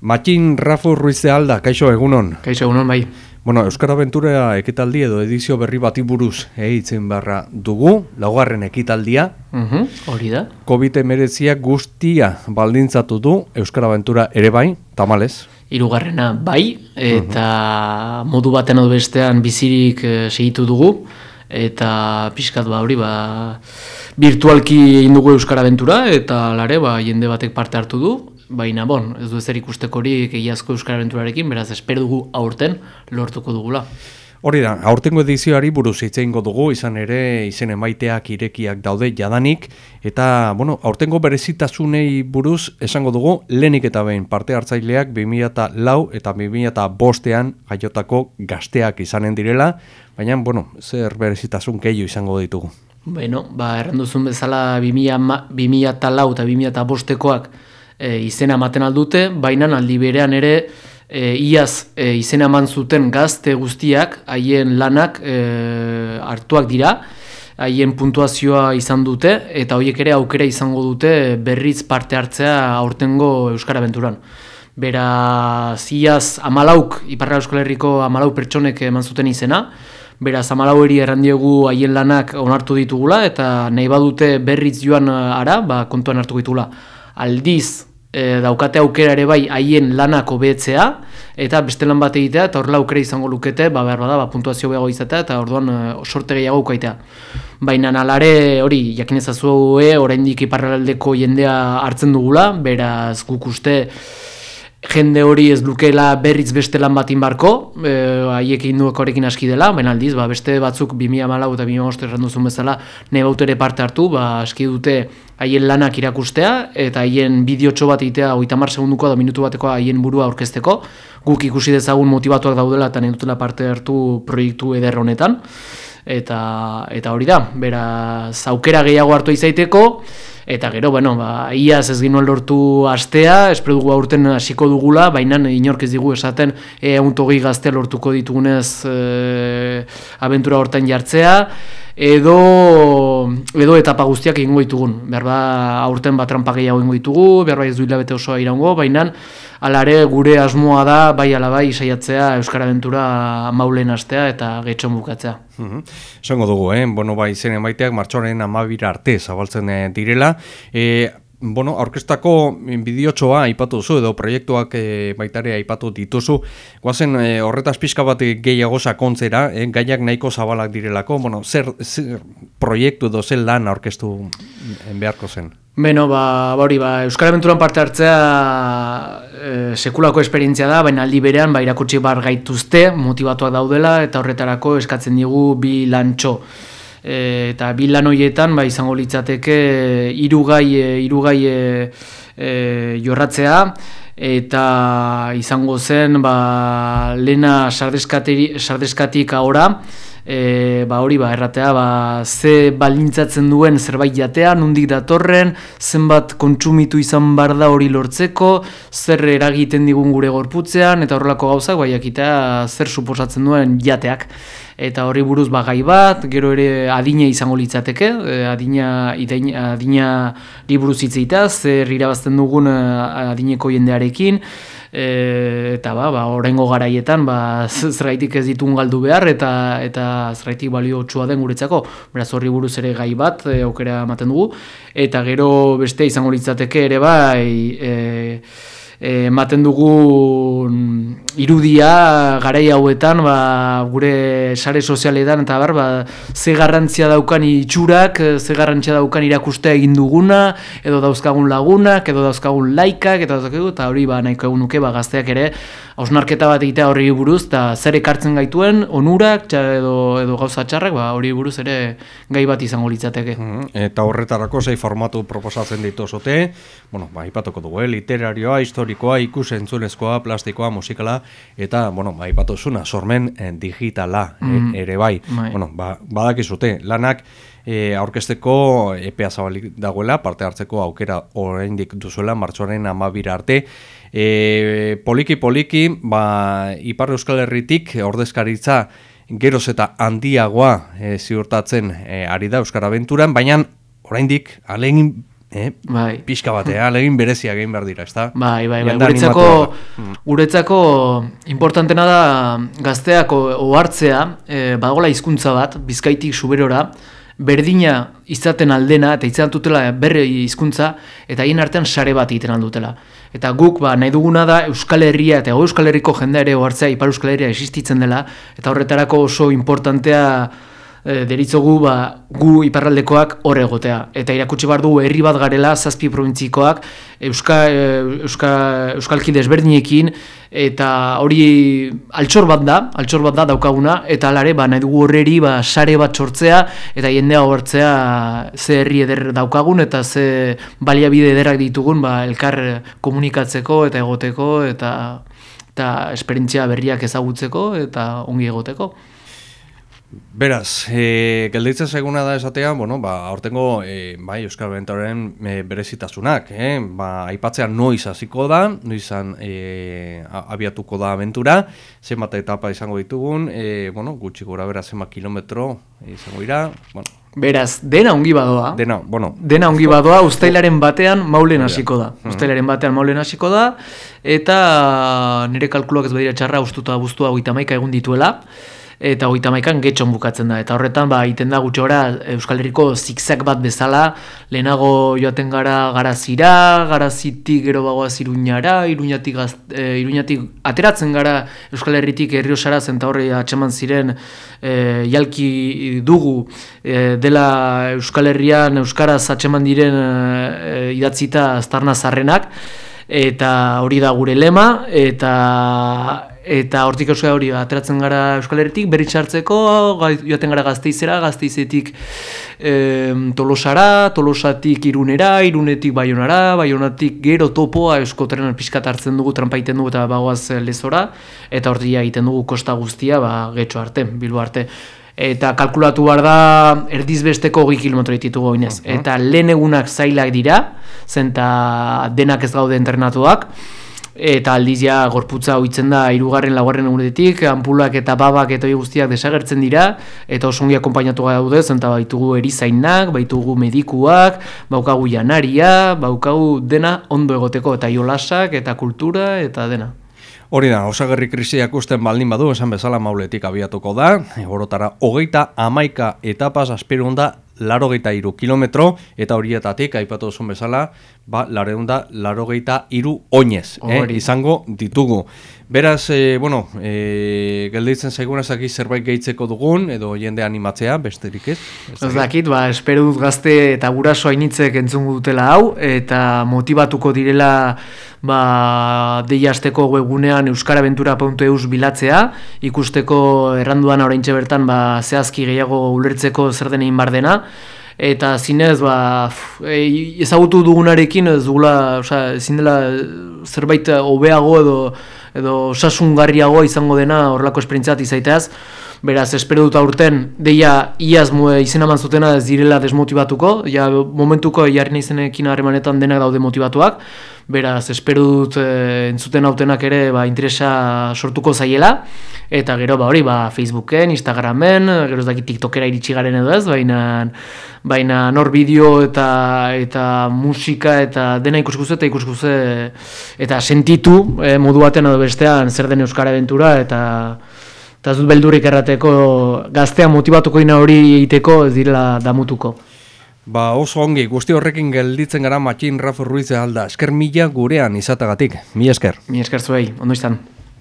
Matin Rafu Ruiz de Alda, kaixo egunon. Kaixo egunon bai. Bueno, Euskara Aventura ekitaldi edo edizio berri bati buruz eitzen barra dugu, laugarren ekitaldia. Mhm, hori da. COVID-19 guztia baldintzatu du Euskara Aventura ere bai, tamalez. Hirugarrena bai, eta modu baten edo bestean bizirik eh, segitu dugu, eta pixkat ba hori ba virtualki egin dugu Euskara Aventura, eta lare ba jende batek parte hartu du, baina bon, ez du ezer ikustekorik egiazko Euskara Aventurarekin, beraz espero dugu aurten lortuko dugula. Hori da, aurtengo edizioari buruz itzeingo dugu, izan ere izen emaiteak irekiak daude jadanik, eta, bueno, aurtengo berezitasunei buruz esango dugu, lehenik eta behin parte hartzaileak 2000 lau eta 2000 bostean jaiotako gazteak izanen direla, baina, bueno, zer berezitasun keio izango ditugu. Bueno, ba, erranduzun bezala 2000, 2000 lau eta 2000 bostekoak e, izena ematen aldute, baina aldi berean ere e, iaz e, izena eman zuten gazte guztiak haien lanak e, hartuak dira, haien puntuazioa izan dute, eta horiek ere aukera izango dute berriz parte hartzea aurtengo Euskara Aventuran. Bera, ziaz amalauk, Iparra Euskal Herriko amalau pertsonek eman zuten izena, Beraz, amalau eri errandiegu haien lanak onartu ditugula, eta nahi badute berriz joan ara, ba, kontuan hartu ditugula. Aldiz, e, daukate aukera ere bai haien lanak hobetzea eta beste lan bat egitea eta horrela aukera izango lukete ba behar bada ba, puntuazio behago izatea eta orduan e, sorte gehiago ukaitea. Baina nalare hori jakin ezazue oraindik iparraldeko jendea hartzen dugula, beraz guk uste jende hori ez lukela berriz beste lan bat inbarko, e, haiek horrekin aski dela, aldiz, ba, beste batzuk 2000 malau eta 2000 errandu zuen bezala, nahi ere parte hartu, ba, aski dute haien lanak irakustea, eta haien bideotxo bat itea, oita mar segunduko da minutu bateko haien burua aurkezteko, guk ikusi dezagun motibatuak daudela eta nahi parte hartu proiektu eder honetan, eta, eta hori da, bera, zaukera gehiago hartu izaiteko, Eta gero, bueno, ba, iaz ez ginuen lortu astea, espero dugu aurten hasiko dugula, baina inork ez digu esaten e, untogi gazte lortuko ditugunez e, abentura hortan jartzea, edo, edo etapa guztiak egingo ditugun. Behar ba, aurten bat trampa gehiago egingo ditugu, behar ba ez du hilabete osoa irango, baina alare gure asmoa da, bai alabai, saiatzea Euskara Aventura maulen astea eta getxon bukatzea. Zango dugu, eh? bueno, bai, zen emaiteak martxoren amabira arte zabaltzen eh, direla. E, bueno, aurkestako bideotxoa aipatu zu edo proiektuak e, baitare aipatu dituzu. Guazen e, horretaz pixka bat gehiago sakontzera, e, gaiak nahiko zabalak direlako. Bueno, zer, zer proiektu edo zer lan aurkestu beharko zen? Beno, ba, ba, hori, ba, Euskal Aventuran parte hartzea e, sekulako esperientzia da, baina aldi berean ba, irakutsi bar gaituzte, motivatuak daudela, eta horretarako eskatzen digu bi lantxo. E, eta bi lan horietan ba, izango litzateke irugai, irugai e, e, jorratzea, eta izango zen ba, lena sardeskatik ahora, e, ba hori ba erratea ba ze balintzatzen duen zerbait jatea nundik datorren zenbat kontsumitu izan bar da hori lortzeko zer eragiten digun gure gorputzean eta horrelako gauzak bai zer suposatzen duen jateak eta horri buruz ba gai bat gero ere adina izango litzateke e, adina adina, adina liburuz hitzeita zer irabazten dugun e, adineko jendearekin e, eta ba, ba oraingo garaietan ba zergaitik ez ditun galdu behar eta eta zergaitik baliotsua den guretzako. Beraz horri buruz ere gai bat e, aukera ematen dugu. Eta gero beste izango litzateke ere bai e, ematen dugu irudia garai hauetan ba, gure sare sozialetan eta bar, ba, ze garrantzia daukan itxurak, ze garrantzia daukan irakustea egin duguna, edo dauzkagun lagunak, edo dauzkagun laikak, eta dauzkagun, eta hori ba, nahiko egun nuke ba, gazteak ere, hausnarketa bat egitea horri buruz, eta zer ekartzen gaituen, onurak, edo, edo gauza txarrak, ba, hori buruz ere gai bat izango litzateke. Mm-hmm. Eta horretarako zei formatu proposatzen dituzote, bueno, ba, ipatuko dugu, eh? literarioa, historikoa, ikus entzunezkoa, plastikoa, musikala, eta, bueno, ba, ipatuzuna, sormen eh, digitala eh, mm. ere bai. bai. Bueno, ba, badakizute, lanak e, aurkesteko EPA zabalik dagoela, parte hartzeko aukera oraindik duzuela, martxoaren amabira arte. E, poliki, poliki, ba, Ipar Euskal Herritik ordezkaritza geroz eta handiagoa e, ziurtatzen e, ari da Euskara Aventuran, baina oraindik alen eh? Bai. pixka batea, legin bereziak egin behar dira, ezta? Bai, bai, bai. Guretzako, animatuak. guretzako importantena da gazteak o- ohartzea, e, bagola hizkuntza bat, bizkaitik suberora, berdina izaten aldena, eta izaten dutela berre hizkuntza, eta hien artean sare bat egiten aldutela. Eta guk, ba, nahi duguna da Euskal Herria, eta Euskal Herriko jendea ere ohartzea, Ipar Euskal Herria existitzen dela, eta horretarako oso importantea e, deritzogu ba, gu iparraldekoak hor egotea. Eta irakutsi behar dugu herri bat garela, zazpi provintzikoak, Euska, e, Euska, Euskalki desberdinekin, eta hori altxor bat da, altxor bat da daukaguna, eta alare ba, nahi dugu horreri ba, sare bat sortzea, eta jendea hortzea ze herri eder daukagun, eta ze baliabide ederrak ditugun ba, elkar komunikatzeko eta egoteko, eta eta esperientzia berriak ezagutzeko eta ongi egoteko. Beraz, e, gelditzen zaiguna da esatea, bueno, ba, aurtengo e, bai, Euskal Bentoren e, berezitasunak, eh? ba, aipatzea noiz hasiko da, noizan e, a- abiatuko da aventura, zenbat etapa izango ditugun, e, bueno, gutxi gora bera zenbat kilometro izango dira, bueno, Beraz, dena ongi badoa. dena, bueno, Dena ongi badoa, ustailaren batean maulen hasiko da. Ustailaren batean maulen hasiko da, eta nire kalkuluak ez badira txarra ustuta buztua maika egun dituela, eta hogeita maikan getxon bukatzen da. Eta horretan, ba, iten da gutxi gora Euskal Herriko zigzag bat bezala, lehenago joaten gara garazira, garazitik gero bagoaz iruñara, iruñatik, e, iruñatik ateratzen gara Euskal Herritik herriosara zen eta horri atxeman ziren e, jalki dugu. E, dela Euskal Herrian Euskaraz atxeman diren e, idatzita aztarna zarrenak. Eta hori da gure lema. Eta eta hortik euskal hori ateratzen gara Euskal Herritik berriz hartzeko joaten gara gazteizera, gazteizetik em, tolosara, tolosatik irunera, irunetik baionara, baionatik gero topoa euskotrenan pixkat hartzen dugu, tranpaiten dugu eta bagoaz eh, lezora, eta hortik egiten dugu kosta guztia, ba, getxo arte, bilbo arte. Eta kalkulatu behar da erdiz besteko hogei kilometro ditugu oinez. Eta lehen egunak zailak dira, zenta denak ez gaude entrenatuak, eta aldiz ja gorputza ohitzen da hirugarren laugarren egunetik, anpulak eta babak eta guztiak desagertzen dira eta oso ongi akonpainatu gaude, zenta baitugu erizainak, baitugu medikuak, baukagu janaria, baukagu dena ondo egoteko eta jolasak eta kultura eta dena. Hori da, osagerri krisiak usten baldin badu, esan bezala mauletik abiatuko da, orotara hogeita amaika etapaz aspirun da larogeita iru kilometro, eta horietatik, aipatu duzun bezala, ba, lareunda larogeita iru oinez, eh, izango ditugu. Beraz, e, bueno, e, gelditzen zaigun ezaki zerbait gehitzeko dugun, edo jende animatzea, besterik ez? Ez dakit, ba, espero dut gazte eta guraso hainitzek entzungu dutela hau, eta motivatuko direla ba, deiasteko webgunean euskaraventura.eus bilatzea, ikusteko erranduan oraintxe bertan ba, zehazki gehiago ulertzeko zer den egin eta zinez, ba, f- e, ezagutu dugunarekin ez dugula, osea, ezin dela zerbait hobeago edo edo osasungarriagoa izango dena horrelako esperientzia bat izaiteaz, Beraz, espero dut aurten, deia iaz mu izena eman zutena ez direla desmotibatuko, ja momentuko jarri naizenekin harremanetan denak daude motivatuak, beraz, espero dut e, entzuten autenak ere ba, interesa sortuko zaiela, eta gero ba hori ba, Facebooken, Instagramen, gero ez dakit TikTokera iritsi garen edo ez, baina, baina nor bideo eta, eta musika eta dena ikuskuze eta ikuskuze eta sentitu eh, modu baten edo bestean zer den Euskara Aventura eta eta ez dut beldurrik errateko gaztea motivatuko ina hori egiteko ez direla damutuko. Ba oso ongi, guzti horrekin gelditzen gara Matxin Rafa Ruiz alda, esker mila gurean izatagatik, mi esker. Mi esker zuei, ondo izan.